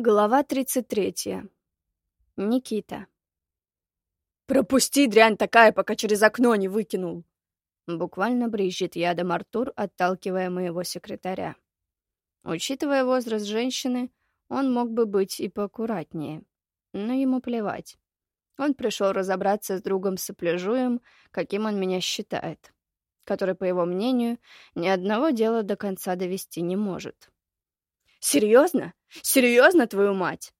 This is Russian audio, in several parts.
Глава 33. Никита. «Пропусти, дрянь такая, пока через окно не выкинул!» Буквально брызжет ядом Артур, отталкивая моего секретаря. Учитывая возраст женщины, он мог бы быть и поаккуратнее. Но ему плевать. Он пришел разобраться с другом сопляжуем, каким он меня считает, который, по его мнению, ни одного дела до конца довести не может. «Серьезно? Серьезно, твою мать?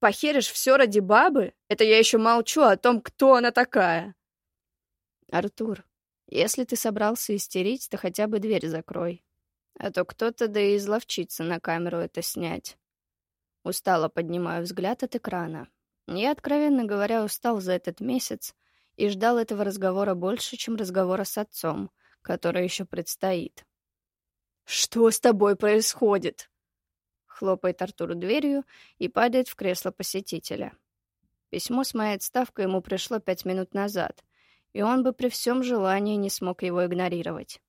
Похеришь все ради бабы? Это я еще молчу о том, кто она такая!» «Артур, если ты собрался истерить, то хотя бы дверь закрой. А то кто-то да и изловчится на камеру это снять». Устало поднимаю взгляд от экрана. Я, откровенно говоря, устал за этот месяц и ждал этого разговора больше, чем разговора с отцом, который еще предстоит. «Что с тобой происходит?» Хлопает Артур дверью и падает в кресло посетителя. Письмо с моей отставкой ему пришло пять минут назад, и он бы при всем желании не смог его игнорировать.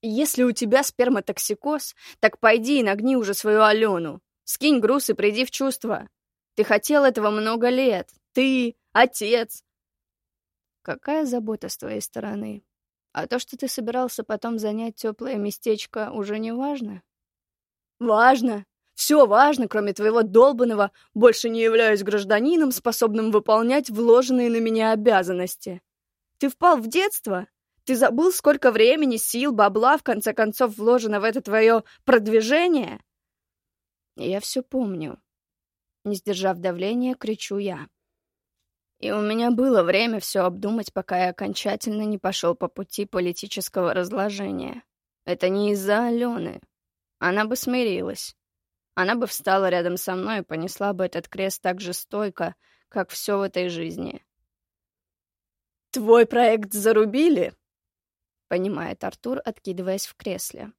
«Если у тебя сперматоксикоз, так пойди и нагни уже свою Алену. Скинь груз и приди в чувство. Ты хотел этого много лет. Ты — отец». «Какая забота с твоей стороны? А то, что ты собирался потом занять теплое местечко, уже не важно?» Важно. Все важно, кроме твоего долбанного «больше не являюсь гражданином, способным выполнять вложенные на меня обязанности». Ты впал в детство? Ты забыл, сколько времени, сил, бабла, в конце концов, вложено в это твое продвижение? Я все помню. Не сдержав давления, кричу я. И у меня было время все обдумать, пока я окончательно не пошел по пути политического разложения. Это не из-за Алены, она бы смирилась. Она бы встала рядом со мной и понесла бы этот крест так же стойко, как все в этой жизни. «Твой проект зарубили?» — понимает Артур, откидываясь в кресле.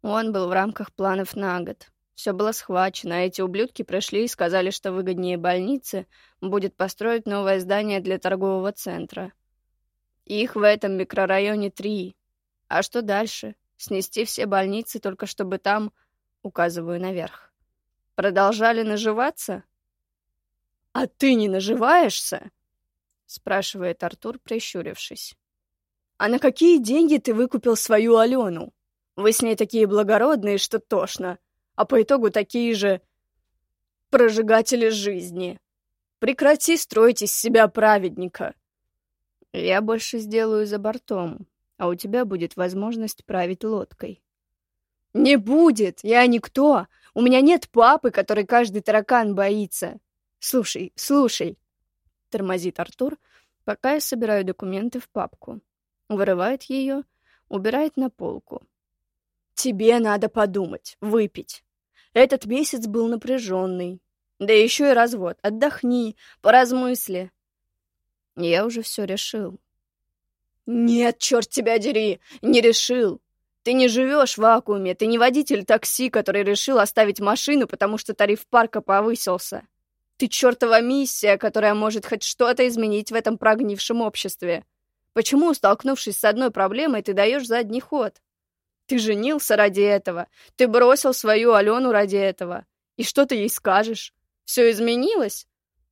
Он был в рамках планов на год. Все было схвачено, а эти ублюдки пришли и сказали, что выгоднее больницы будет построить новое здание для торгового центра. Их в этом микрорайоне три. А что дальше? Снести все больницы, только чтобы там, указываю наверх, продолжали наживаться? «А ты не наживаешься?» — спрашивает Артур, прищурившись. «А на какие деньги ты выкупил свою Алену? Вы с ней такие благородные, что тошно, а по итогу такие же прожигатели жизни. Прекрати строить из себя праведника». «Я больше сделаю за бортом, а у тебя будет возможность править лодкой. «Не будет! Я никто! У меня нет папы, который каждый таракан боится! Слушай, слушай!» Тормозит Артур, пока я собираю документы в папку. Вырывает ее, убирает на полку. «Тебе надо подумать, выпить. Этот месяц был напряженный. Да еще и развод. Отдохни, поразмысли». «Я уже все решил», «Нет, черт тебя дери! Не решил! Ты не живешь в вакууме, ты не водитель такси, который решил оставить машину, потому что тариф парка повысился. Ты чертова миссия, которая может хоть что-то изменить в этом прогнившем обществе. Почему, столкнувшись с одной проблемой, ты даешь задний ход? Ты женился ради этого, ты бросил свою Алену ради этого. И что ты ей скажешь? Все изменилось?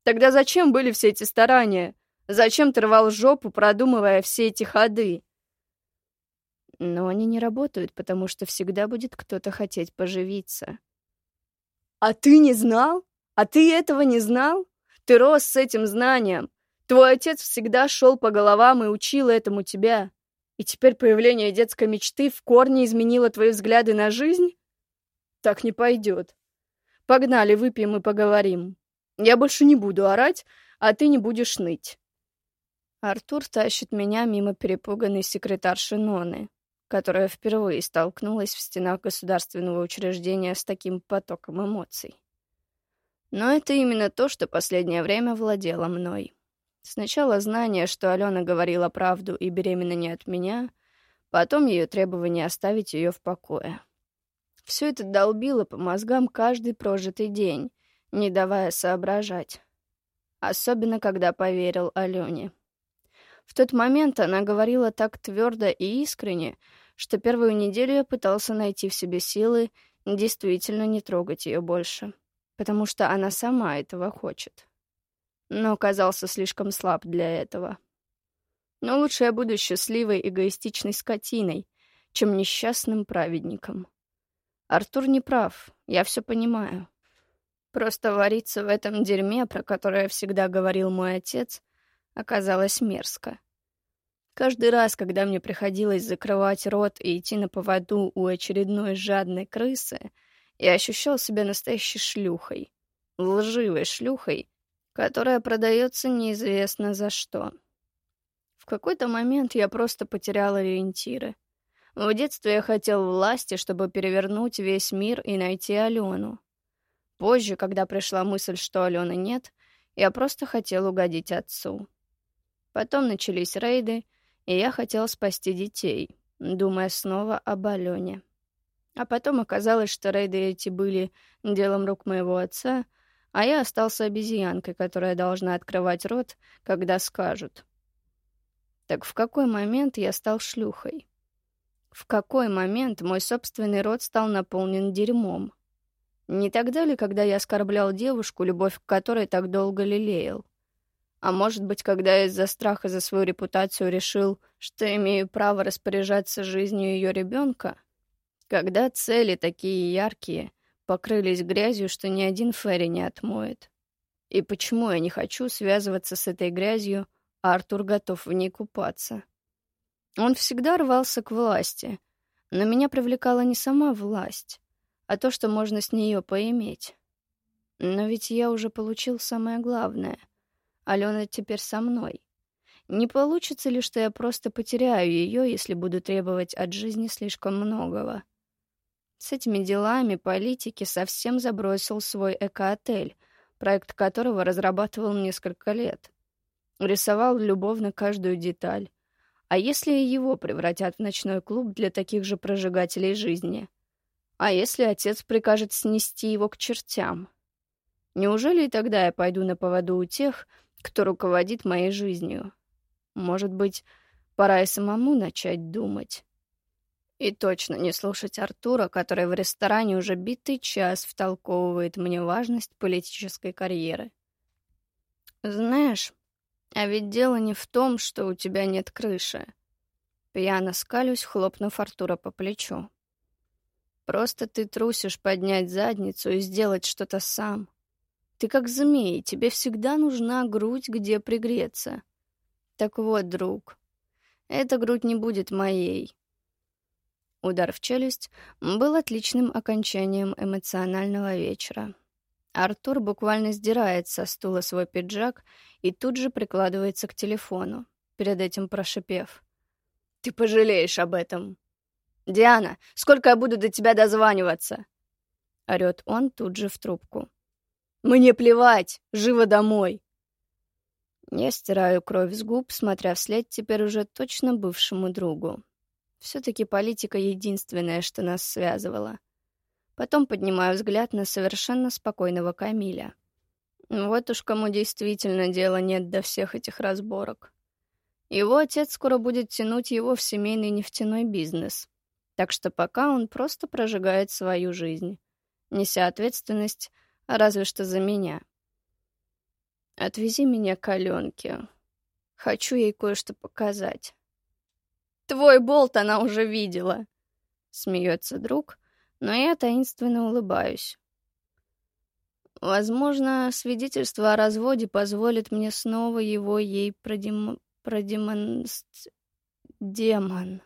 Тогда зачем были все эти старания? Зачем ты рвал жопу, продумывая все эти ходы? Но они не работают, потому что всегда будет кто-то хотеть поживиться. А ты не знал? А ты этого не знал? Ты рос с этим знанием. Твой отец всегда шел по головам и учил этому тебя. И теперь появление детской мечты в корне изменило твои взгляды на жизнь? Так не пойдет. Погнали, выпьем и поговорим. Я больше не буду орать, а ты не будешь ныть. Артур тащит меня мимо перепуганной секретарши Ноны, которая впервые столкнулась в стенах государственного учреждения с таким потоком эмоций. Но это именно то, что последнее время владело мной. Сначала знание, что Алена говорила правду и беременна не от меня, потом ее требование оставить ее в покое. Все это долбило по мозгам каждый прожитый день, не давая соображать. Особенно, когда поверил Алене. В тот момент она говорила так твердо и искренне, что первую неделю я пытался найти в себе силы действительно не трогать ее больше, потому что она сама этого хочет. Но оказался слишком слаб для этого. Но лучше я буду счастливой эгоистичной скотиной, чем несчастным праведником. Артур не прав, я все понимаю. Просто вариться в этом дерьме, про которое всегда говорил мой отец, оказалось мерзко. Каждый раз, когда мне приходилось закрывать рот и идти на поводу у очередной жадной крысы, я ощущал себя настоящей шлюхой, лживой шлюхой, которая продается неизвестно за что. В какой-то момент я просто потерял ориентиры. В детстве я хотел власти, чтобы перевернуть весь мир и найти Алену. Позже, когда пришла мысль, что Алены нет, я просто хотел угодить отцу. Потом начались рейды, и я хотел спасти детей, думая снова об Алене. А потом оказалось, что рейды эти были делом рук моего отца, а я остался обезьянкой, которая должна открывать рот, когда скажут. Так в какой момент я стал шлюхой? В какой момент мой собственный рот стал наполнен дерьмом? Не тогда ли, когда я оскорблял девушку, любовь к которой так долго лелеял? А может быть, когда из-за страха за свою репутацию решил, что имею право распоряжаться жизнью ее ребенка? Когда цели такие яркие покрылись грязью, что ни один Ферри не отмоет? И почему я не хочу связываться с этой грязью, а Артур готов в ней купаться? Он всегда рвался к власти, но меня привлекала не сама власть, а то, что можно с нее поиметь. Но ведь я уже получил самое главное — Алена теперь со мной. Не получится ли, что я просто потеряю ее, если буду требовать от жизни слишком многого? С этими делами политики совсем забросил свой эко-отель, проект которого разрабатывал несколько лет. Рисовал любовно каждую деталь. А если его превратят в ночной клуб для таких же прожигателей жизни? А если отец прикажет снести его к чертям? Неужели и тогда я пойду на поводу у тех, кто руководит моей жизнью. Может быть, пора и самому начать думать. И точно не слушать Артура, который в ресторане уже битый час втолковывает мне важность политической карьеры. Знаешь, а ведь дело не в том, что у тебя нет крыши. Пьяно скалюсь, хлопнув Артура по плечу. Просто ты трусишь поднять задницу и сделать что-то сам. Ты как змей, тебе всегда нужна грудь, где пригреться. Так вот, друг, эта грудь не будет моей. Удар в челюсть был отличным окончанием эмоционального вечера. Артур буквально сдирает со стула свой пиджак и тут же прикладывается к телефону, перед этим прошипев. «Ты пожалеешь об этом!» «Диана, сколько я буду до тебя дозваниваться?» Орёт он тут же в трубку. Мне плевать, живо домой. Я стираю кровь с губ, смотря вслед теперь уже точно бывшему другу. Все-таки политика единственное, что нас связывало. Потом поднимаю взгляд на совершенно спокойного Камиля. Вот уж кому действительно дела нет до всех этих разборок. Его отец скоро будет тянуть его в семейный нефтяной бизнес. Так что пока он просто прожигает свою жизнь, неся ответственность разве что за меня. Отвези меня к Аленке. Хочу ей кое-что показать. Твой болт она уже видела. Смеется друг, но я таинственно улыбаюсь. Возможно, свидетельство о разводе позволит мне снова его ей продем... продемонст... Демон.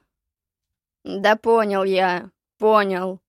Да понял я, понял.